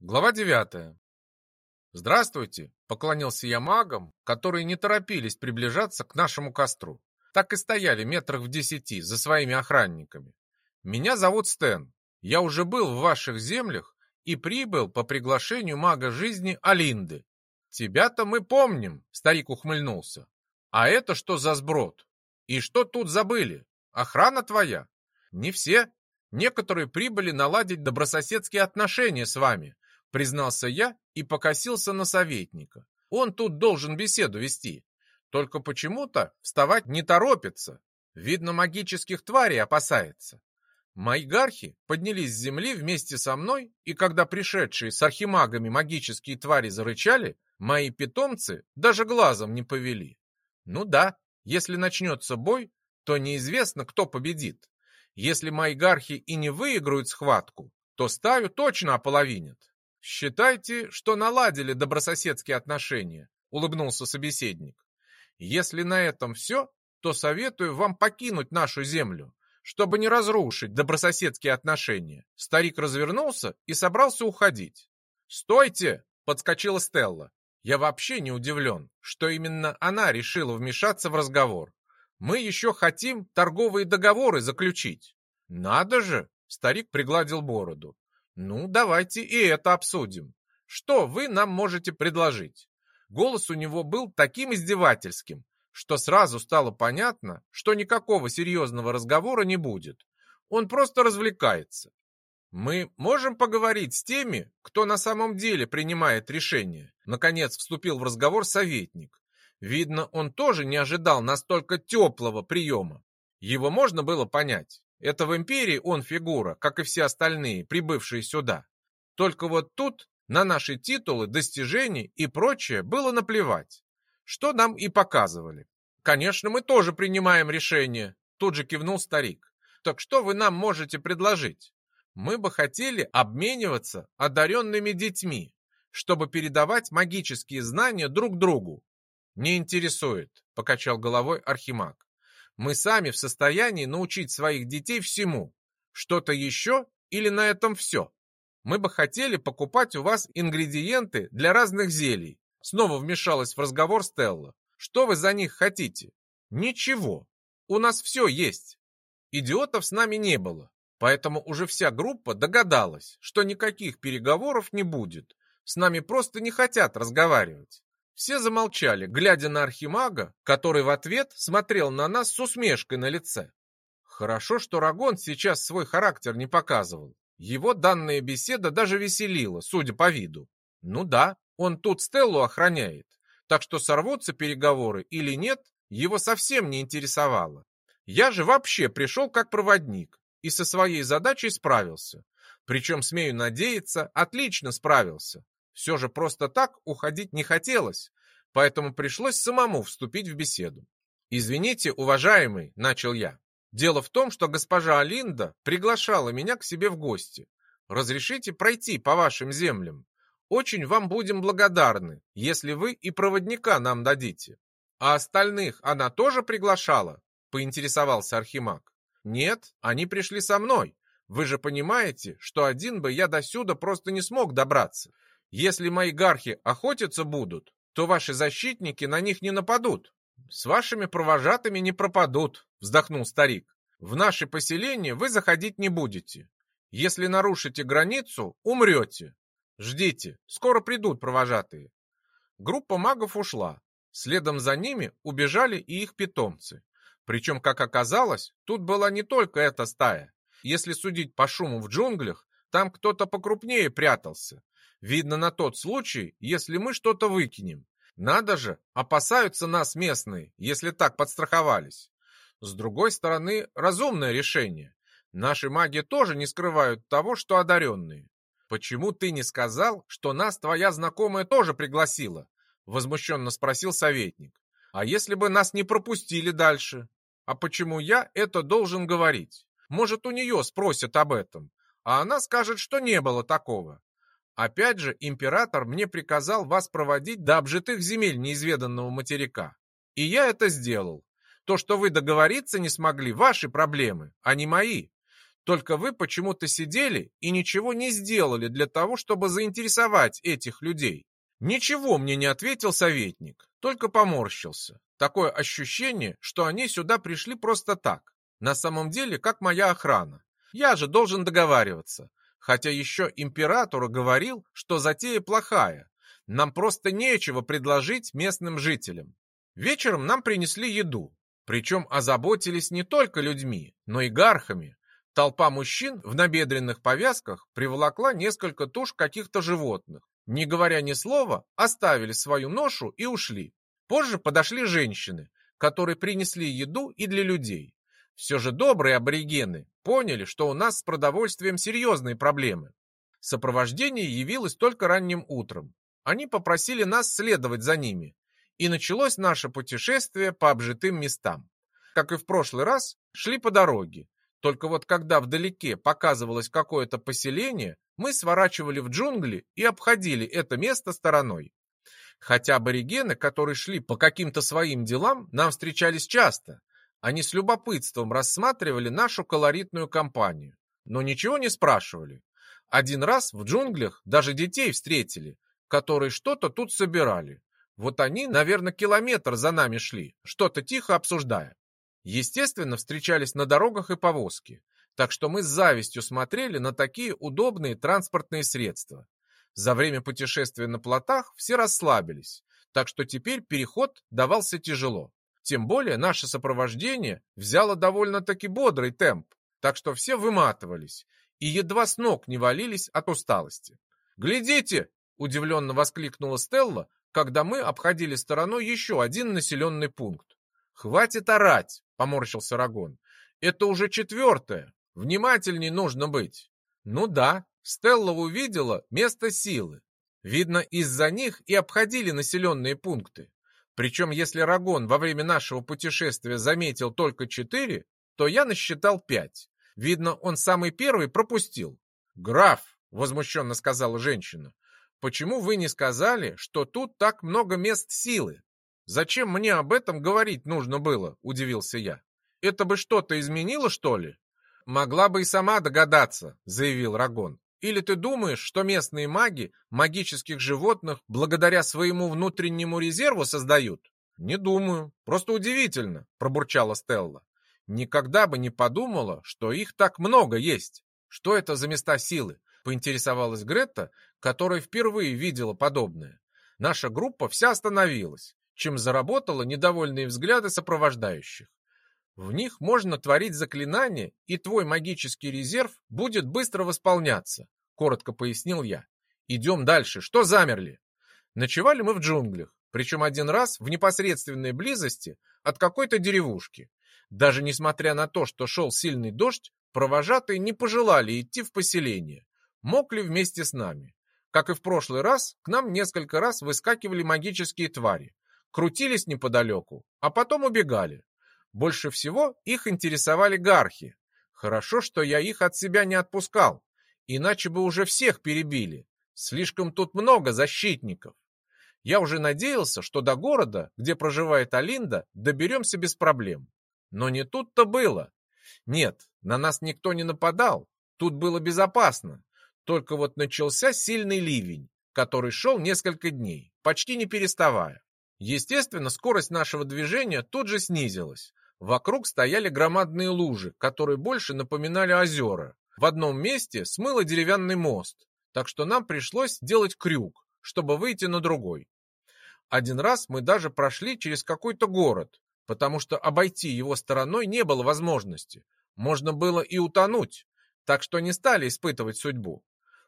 Глава девятая. «Здравствуйте!» — поклонился я магам, которые не торопились приближаться к нашему костру. Так и стояли метрах в десяти за своими охранниками. «Меня зовут Стэн. Я уже был в ваших землях и прибыл по приглашению мага жизни Алинды. Тебя-то мы помним!» — старик ухмыльнулся. «А это что за сброд? И что тут забыли? Охрана твоя?» «Не все. Некоторые прибыли наладить добрососедские отношения с вами, признался я и покосился на советника. Он тут должен беседу вести. Только почему-то вставать не торопится. Видно, магических тварей опасается. Майгархи поднялись с земли вместе со мной, и когда пришедшие с архимагами магические твари зарычали, мои питомцы даже глазом не повели. Ну да, если начнется бой, то неизвестно, кто победит. Если майгархи и не выиграют схватку, то стаю точно ополовинят. «Считайте, что наладили добрососедские отношения», — улыбнулся собеседник. «Если на этом все, то советую вам покинуть нашу землю, чтобы не разрушить добрососедские отношения». Старик развернулся и собрался уходить. «Стойте!» — подскочила Стелла. Я вообще не удивлен, что именно она решила вмешаться в разговор. Мы еще хотим торговые договоры заключить. Надо же! Старик пригладил бороду. Ну, давайте и это обсудим. Что вы нам можете предложить? Голос у него был таким издевательским, что сразу стало понятно, что никакого серьезного разговора не будет. Он просто развлекается. Мы можем поговорить с теми, кто на самом деле принимает решения. Наконец вступил в разговор советник. Видно, он тоже не ожидал настолько теплого приема. Его можно было понять. Это в империи он фигура, как и все остальные, прибывшие сюда. Только вот тут на наши титулы, достижения и прочее было наплевать. Что нам и показывали. Конечно, мы тоже принимаем решение, тут же кивнул старик. Так что вы нам можете предложить? Мы бы хотели обмениваться одаренными детьми, чтобы передавать магические знания друг другу. Не интересует, покачал головой Архимаг. Мы сами в состоянии научить своих детей всему. Что-то еще или на этом все? Мы бы хотели покупать у вас ингредиенты для разных зелий. Снова вмешалась в разговор Стелла. Что вы за них хотите? Ничего. У нас все есть. Идиотов с нами не было. Поэтому уже вся группа догадалась, что никаких переговоров не будет. С нами просто не хотят разговаривать. Все замолчали, глядя на архимага, который в ответ смотрел на нас с усмешкой на лице. Хорошо, что Рагон сейчас свой характер не показывал. Его данная беседа даже веселила, судя по виду. Ну да, он тут Стеллу охраняет, так что сорвутся переговоры или нет, его совсем не интересовало. Я же вообще пришел как проводник и со своей задачей справился. Причем, смею надеяться, отлично справился. Все же просто так уходить не хотелось, поэтому пришлось самому вступить в беседу. «Извините, уважаемый», — начал я. «Дело в том, что госпожа Алинда приглашала меня к себе в гости. Разрешите пройти по вашим землям. Очень вам будем благодарны, если вы и проводника нам дадите». «А остальных она тоже приглашала?» — поинтересовался Архимаг. «Нет, они пришли со мной. Вы же понимаете, что один бы я досюда просто не смог добраться. Если мои гархи охотиться будут, то ваши защитники на них не нападут. С вашими провожатыми не пропадут, вздохнул старик. В наше поселение вы заходить не будете. Если нарушите границу, умрете. Ждите, скоро придут провожатые. Группа магов ушла. Следом за ними убежали и их питомцы. Причем, как оказалось, тут была не только эта стая. Если судить по шуму в джунглях, там кто-то покрупнее прятался. Видно на тот случай, если мы что-то выкинем. Надо же, опасаются нас местные, если так подстраховались. С другой стороны, разумное решение. Наши маги тоже не скрывают того, что одаренные. Почему ты не сказал, что нас твоя знакомая тоже пригласила? Возмущенно спросил советник. А если бы нас не пропустили дальше? А почему я это должен говорить? Может, у нее спросят об этом, а она скажет, что не было такого. Опять же, император мне приказал вас проводить до обжитых земель неизведанного материка. И я это сделал. То, что вы договориться не смогли, ваши проблемы, а не мои. Только вы почему-то сидели и ничего не сделали для того, чтобы заинтересовать этих людей. Ничего мне не ответил советник, только поморщился. Такое ощущение, что они сюда пришли просто так. На самом деле, как моя охрана. Я же должен договариваться. Хотя еще император говорил, что затея плохая. Нам просто нечего предложить местным жителям. Вечером нам принесли еду. Причем озаботились не только людьми, но и гархами. Толпа мужчин в набедренных повязках приволокла несколько туш каких-то животных. Не говоря ни слова, оставили свою ношу и ушли. Позже подошли женщины, которые принесли еду и для людей. Все же добрые аборигены поняли, что у нас с продовольствием серьезные проблемы. Сопровождение явилось только ранним утром. Они попросили нас следовать за ними, и началось наше путешествие по обжитым местам. Как и в прошлый раз, шли по дороге. Только вот когда вдалеке показывалось какое-то поселение, мы сворачивали в джунгли и обходили это место стороной. Хотя аборигены, которые шли по каким-то своим делам, нам встречались часто, они с любопытством рассматривали нашу колоритную компанию, но ничего не спрашивали. Один раз в джунглях даже детей встретили, которые что-то тут собирали. Вот они, наверное, километр за нами шли, что-то тихо обсуждая. Естественно, встречались на дорогах и повозки, так что мы с завистью смотрели на такие удобные транспортные средства. За время путешествия на плотах все расслабились, так что теперь переход давался тяжело. Тем более наше сопровождение взяло довольно-таки бодрый темп, так что все выматывались и едва с ног не валились от усталости. «Глядите!» – удивленно воскликнула Стелла, когда мы обходили стороной еще один населенный пункт. «Хватит орать!» – поморщился Рагон. «Это уже четвертое. Внимательней нужно быть». «Ну да, Стелла увидела место силы. Видно, из-за них и обходили населенные пункты. Причем, если Рагон во время нашего путешествия заметил только четыре, то я насчитал пять. Видно, он самый первый пропустил. «Граф!» — возмущенно сказала женщина. «Почему вы не сказали, что тут так много мест силы? Зачем мне об этом говорить нужно было?» — удивился я. «Это бы что-то изменило, что ли?» «Могла бы и сама догадаться», — заявил Рагон. Или ты думаешь, что местные маги магических животных благодаря своему внутреннему резерву создают? Не думаю. Просто удивительно, пробурчала Стелла. Никогда бы не подумала, что их так много есть. Что это за места силы? Поинтересовалась Гретта, которая впервые видела подобное. Наша группа вся остановилась, чем заработала недовольные взгляды сопровождающих. В них можно творить заклинания, и твой магический резерв будет быстро восполняться, коротко пояснил я. Идем дальше. Что замерли? Ночевали мы в джунглях, причем один раз в непосредственной близости от какой-то деревушки. Даже несмотря на то, что шел сильный дождь, провожатые не пожелали идти в поселение. Мокли вместе с нами. Как и в прошлый раз, к нам несколько раз выскакивали магические твари. Крутились неподалеку, а потом убегали. Больше всего их интересовали гархи. Хорошо, что я их от себя не отпускал, иначе бы уже всех перебили. Слишком тут много защитников. Я уже надеялся, что до города, где проживает Алинда, доберемся без проблем. Но не тут-то было. Нет, на нас никто не нападал. Тут было безопасно. Только вот начался сильный ливень, который шел несколько дней, почти не переставая. Естественно, скорость нашего движения тут же снизилась. Вокруг стояли громадные лужи, которые больше напоминали озера. В одном месте смыло деревянный мост, так что нам пришлось делать крюк, чтобы выйти на другой. Один раз мы даже прошли через какой-то город, потому что обойти его стороной не было возможности. Можно было и утонуть, так что не стали испытывать судьбу.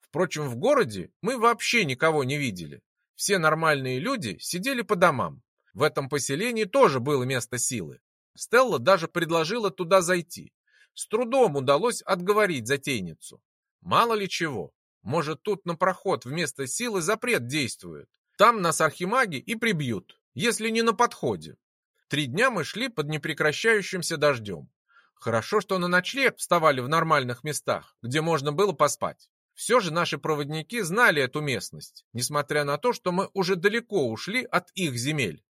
Впрочем, в городе мы вообще никого не видели. Все нормальные люди сидели по домам. В этом поселении тоже было место силы. Стелла даже предложила туда зайти. С трудом удалось отговорить затейницу. Мало ли чего. Может, тут на проход вместо силы запрет действует. Там нас архимаги и прибьют, если не на подходе. Три дня мы шли под непрекращающимся дождем. Хорошо, что на ночлег вставали в нормальных местах, где можно было поспать. Все же наши проводники знали эту местность, несмотря на то, что мы уже далеко ушли от их земель.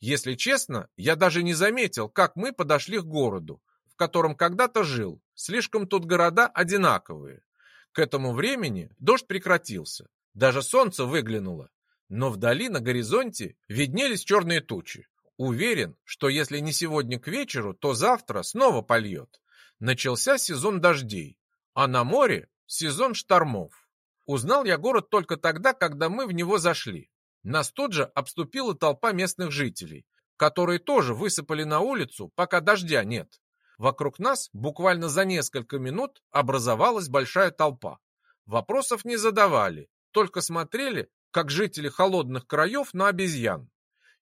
Если честно, я даже не заметил, как мы подошли к городу. в котором когда-то жил. Слишком тут города одинаковые. К этому времени дождь прекратился. Даже солнце выглянуло. Но вдали на горизонте виднелись черные тучи. Уверен, что если не сегодня к вечеру, то завтра снова польет. Начался сезон дождей, а на море сезон штормов. Узнал я город только тогда, когда мы в него зашли. Нас тут же обступила толпа местных жителей, которые тоже высыпали на улицу, пока дождя нет. Вокруг нас буквально за несколько минут образовалась большая толпа. Вопросов не задавали, только смотрели, как жители холодных краев на обезьян.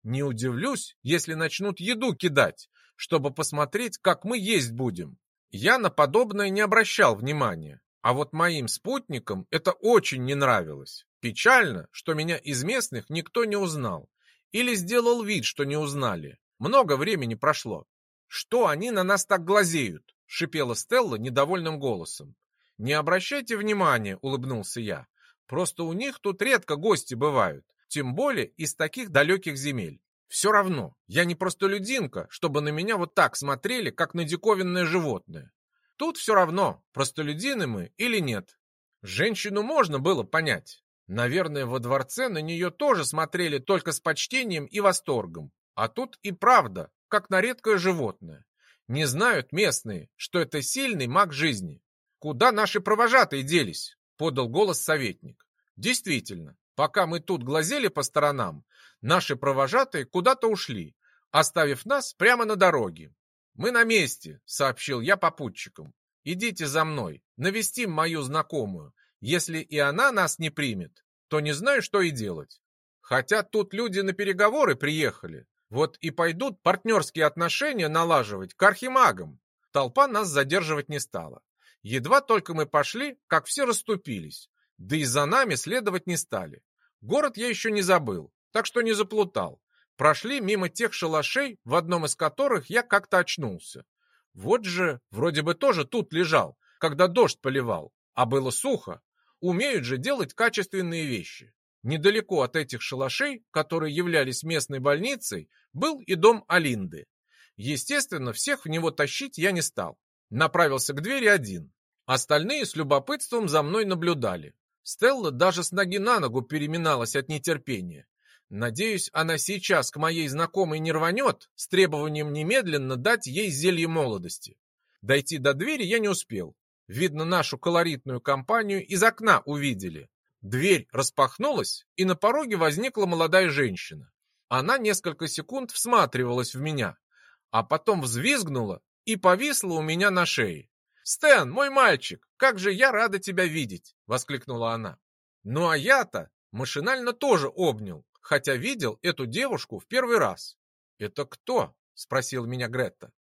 Не удивлюсь, если начнут еду кидать, чтобы посмотреть, как мы есть будем. Я на подобное не обращал внимания, а вот моим спутникам это очень не нравилось. Печально, что меня из местных никто не узнал. Или сделал вид, что не узнали. Много времени прошло. Что они на нас так глазеют? Шипела Стелла недовольным голосом. Не обращайте внимания, улыбнулся я. Просто у них тут редко гости бывают, тем более из таких далеких земель. Все равно, я не просто людинка, чтобы на меня вот так смотрели, как на диковинное животное. Тут все равно, простолюдины мы или нет. Женщину можно было понять. Наверное, во дворце на нее тоже смотрели только с почтением и восторгом. А тут и правда, как на редкое животное. Не знают местные, что это сильный маг жизни. Куда наши провожатые делись? Подал голос советник. Действительно, пока мы тут глазели по сторонам, наши провожатые куда-то ушли, оставив нас прямо на дороге. «Мы на месте», — сообщил я попутчикам. «Идите за мной, навестим мою знакомую. Если и она нас не примет, то не знаю, что и делать. Хотя тут люди на переговоры приехали, вот и пойдут партнерские отношения налаживать к архимагам». Толпа нас задерживать не стала. Едва только мы пошли, как все расступились, да и за нами следовать не стали. Город я еще не забыл, так что не заплутал. Прошли мимо тех шалашей, в одном из которых я как-то очнулся. Вот же, вроде бы тоже тут лежал, когда дождь поливал, а было сухо. Умеют же делать качественные вещи. Недалеко от этих шалашей, которые являлись местной больницей, был и дом Алинды. Естественно, всех в него тащить я не стал. Направился к двери один. Остальные с любопытством за мной наблюдали. Стелла даже с ноги на ногу переминалась от нетерпения. Надеюсь, она сейчас к моей знакомой не рванет с требованием немедленно дать ей зелье молодости. Дойти до двери я не успел. Видно, нашу колоритную компанию из окна увидели. Дверь распахнулась, и на пороге возникла молодая женщина. Она несколько секунд всматривалась в меня, а потом взвизгнула и повисла у меня на шее. «Стэн, мой мальчик, как же я рада тебя видеть!» — воскликнула она. Ну а я-то машинально тоже обнял, хотя видел эту девушку в первый раз. «Это кто?» — спросил меня Гретта.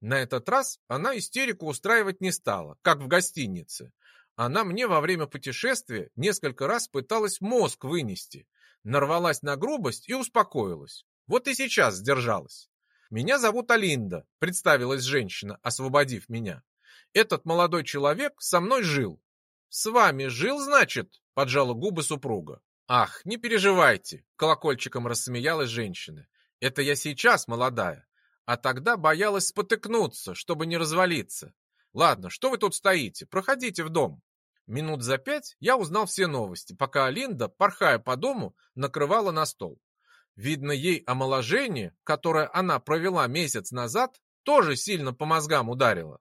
На этот раз она истерику устраивать не стала, как в гостинице. Она мне во время путешествия несколько раз пыталась мозг вынести, нарвалась на грубость и успокоилась. Вот и сейчас сдержалась. «Меня зовут Алинда», — представилась женщина, освободив меня. «Этот молодой человек со мной жил». «С вами жил, значит?» — поджала губы супруга. «Ах, не переживайте», — колокольчиком рассмеялась женщина. «Это я сейчас молодая, а тогда боялась спотыкнуться, чтобы не развалиться. Ладно, что вы тут стоите? Проходите в дом». Минут за пять я узнал все новости, пока Алинда, порхая по дому, накрывала на стол. Видно, ей омоложение, которое она провела месяц назад, тоже сильно по мозгам ударило.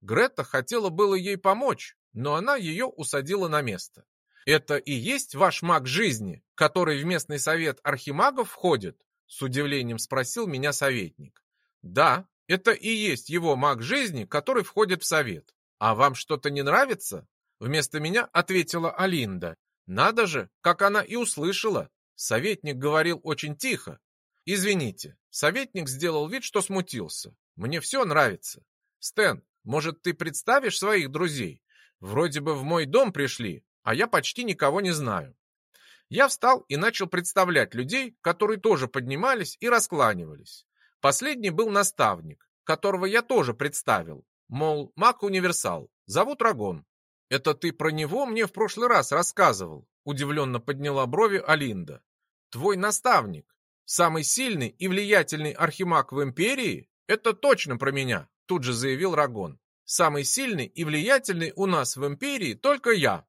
Грета хотела было ей помочь, но она ее усадила на место. «Это и есть ваш маг жизни, который в местный совет архимагов входит?» С удивлением спросил меня советник. «Да, это и есть его маг жизни, который входит в совет. А вам что-то не нравится?» Вместо меня ответила Алинда. «Надо же, как она и услышала. Советник говорил очень тихо. Извините, советник сделал вид, что смутился. Мне все нравится. Стэн, может, ты представишь своих друзей? Вроде бы в мой дом пришли, а я почти никого не знаю. Я встал и начал представлять людей, которые тоже поднимались и раскланивались. Последний был наставник, которого я тоже представил. Мол, маг-универсал, зовут Рагон. «Это ты про него мне в прошлый раз рассказывал», — удивленно подняла брови Алинда. «Твой наставник, самый сильный и влиятельный архимаг в империи? Это точно про меня», тут же заявил Рагон. Самый сильный и влиятельный у нас в империи только я.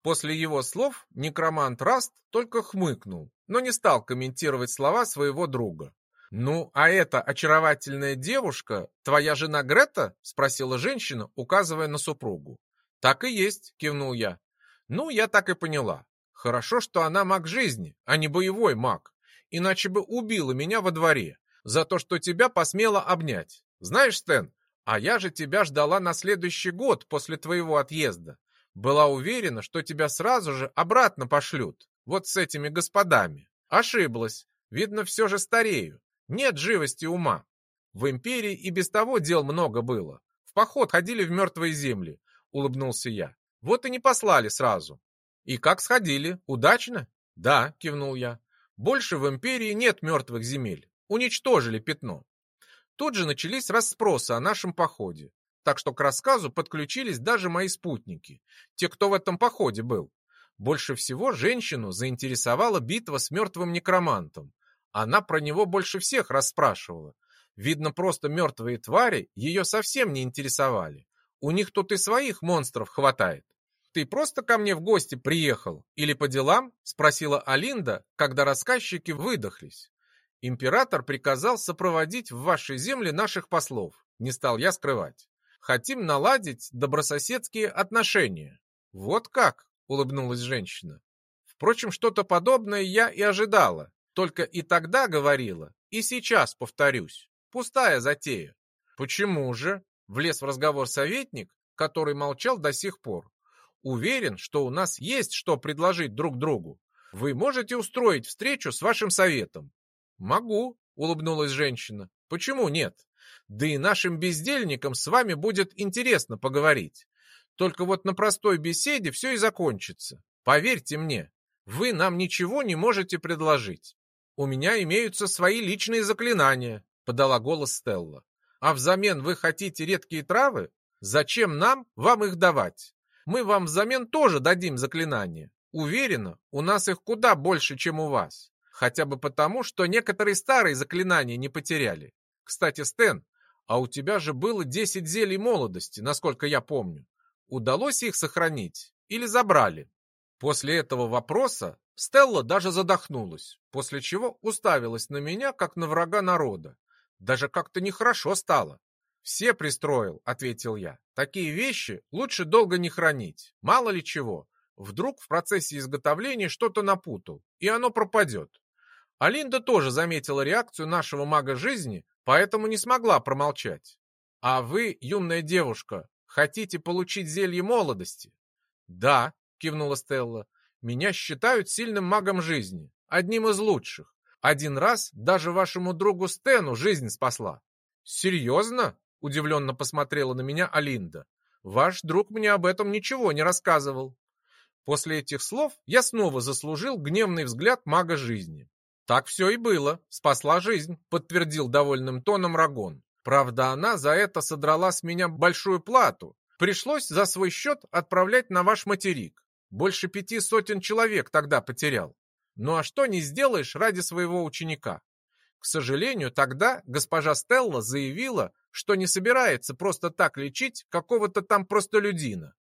После его слов некромант Раст только хмыкнул, но не стал комментировать слова своего друга. «Ну, а эта очаровательная девушка, твоя жена Грета?» — спросила женщина, указывая на супругу. «Так и есть», — кивнул я. «Ну, я так и поняла. Хорошо, что она маг жизни, а не боевой маг. Иначе бы убила меня во дворе за то, что тебя посмела обнять. Знаешь, Стэн, а я же тебя ждала на следующий год после твоего отъезда. Была уверена, что тебя сразу же обратно пошлют, вот с этими господами. Ошиблась. Видно, все же старею. Нет живости ума. В империи и без того дел много было. В поход ходили в мертвые земли, улыбнулся я. Вот и не послали сразу. И как сходили? Удачно? Да, кивнул я. Больше в империи нет мертвых земель. Уничтожили пятно. Тут же начались расспросы о нашем походе. Так что к рассказу подключились даже мои спутники, те, кто в этом походе был. Больше всего женщину заинтересовала битва с мертвым некромантом. Она про него больше всех расспрашивала. Видно, просто мертвые твари ее совсем не интересовали. У них тут и своих монстров хватает. «Ты просто ко мне в гости приехал? Или по делам?» — спросила Алинда, когда рассказчики выдохлись. «Император приказал сопроводить в ваши земли наших послов», — не стал я скрывать. Хотим наладить добрососедские отношения. Вот как, улыбнулась женщина. Впрочем, что-то подобное я и ожидала. Только и тогда говорила, и сейчас повторюсь. Пустая затея. Почему же? Влез в разговор советник, который молчал до сих пор. Уверен, что у нас есть что предложить друг другу. Вы можете устроить встречу с вашим советом? Могу, улыбнулась женщина. Почему нет? Да и нашим бездельникам с вами будет интересно поговорить. Только вот на простой беседе все и закончится. Поверьте мне, вы нам ничего не можете предложить. У меня имеются свои личные заклинания, подала голос Стелла. А взамен вы хотите редкие травы? Зачем нам вам их давать? Мы вам взамен тоже дадим заклинания. Уверена, у нас их куда больше, чем у вас. Хотя бы потому, что некоторые старые заклинания не потеряли. Кстати, Стэн, а у тебя же было десять зелий молодости, насколько я помню. Удалось их сохранить или забрали? После этого вопроса Стелла даже задохнулась, после чего уставилась на меня, как на врага народа. Даже как-то нехорошо стало. «Все пристроил», — ответил я. «Такие вещи лучше долго не хранить. Мало ли чего. Вдруг в процессе изготовления что-то напутал, и оно пропадет». Алинда тоже заметила реакцию нашего мага жизни поэтому не смогла промолчать. А вы, юная девушка, хотите получить зелье молодости? Да, кивнула Стелла. Меня считают сильным магом жизни, одним из лучших. Один раз даже вашему другу Стену жизнь спасла. Серьезно? Удивленно посмотрела на меня Алинда. Ваш друг мне об этом ничего не рассказывал. После этих слов я снова заслужил гневный взгляд мага жизни. Так все и было, спасла жизнь, подтвердил довольным тоном Рагон. Правда, она за это содрала с меня большую плату. Пришлось за свой счет отправлять на ваш материк. Больше пяти сотен человек тогда потерял. Ну а что не сделаешь ради своего ученика? К сожалению, тогда госпожа Стелла заявила, что не собирается просто так лечить какого-то там простолюдина.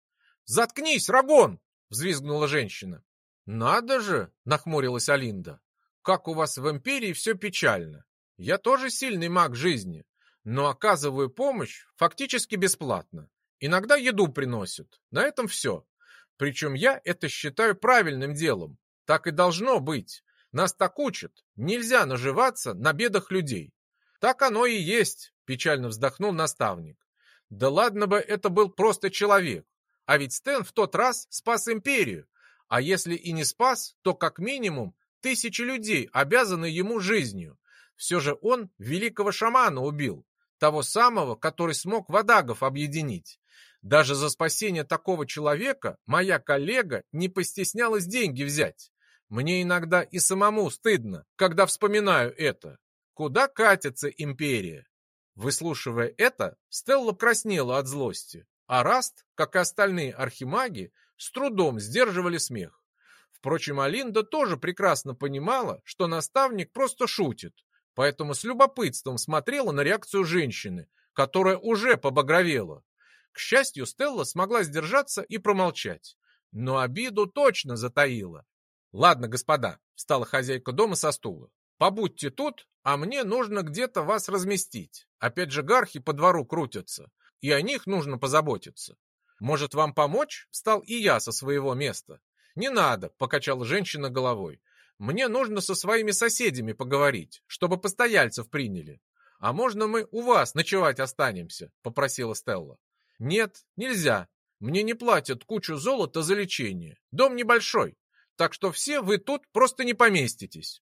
«Заткнись, Рагон!» — взвизгнула женщина. «Надо же!» — нахмурилась Алинда как у вас в империи все печально. Я тоже сильный маг жизни, но оказываю помощь фактически бесплатно. Иногда еду приносят. На этом все. Причем я это считаю правильным делом. Так и должно быть. Нас так учат. Нельзя наживаться на бедах людей. Так оно и есть, печально вздохнул наставник. Да ладно бы это был просто человек. А ведь Стэн в тот раз спас империю. А если и не спас, то как минимум Тысячи людей обязаны ему жизнью. Все же он великого шамана убил, того самого, который смог водагов объединить. Даже за спасение такого человека моя коллега не постеснялась деньги взять. Мне иногда и самому стыдно, когда вспоминаю это. Куда катится империя? Выслушивая это, Стелла краснела от злости, а Раст, как и остальные архимаги, с трудом сдерживали смех. Впрочем, Алинда тоже прекрасно понимала, что наставник просто шутит, поэтому с любопытством смотрела на реакцию женщины, которая уже побагровела. К счастью, Стелла смогла сдержаться и промолчать. Но обиду точно затаила. «Ладно, господа», — встала хозяйка дома со стула. «Побудьте тут, а мне нужно где-то вас разместить. Опять же гархи по двору крутятся, и о них нужно позаботиться. Может, вам помочь?» Встал и я со своего места. «Не надо», — покачала женщина головой. «Мне нужно со своими соседями поговорить, чтобы постояльцев приняли. А можно мы у вас ночевать останемся?» — попросила Стелла. «Нет, нельзя. Мне не платят кучу золота за лечение. Дом небольшой, так что все вы тут просто не поместитесь.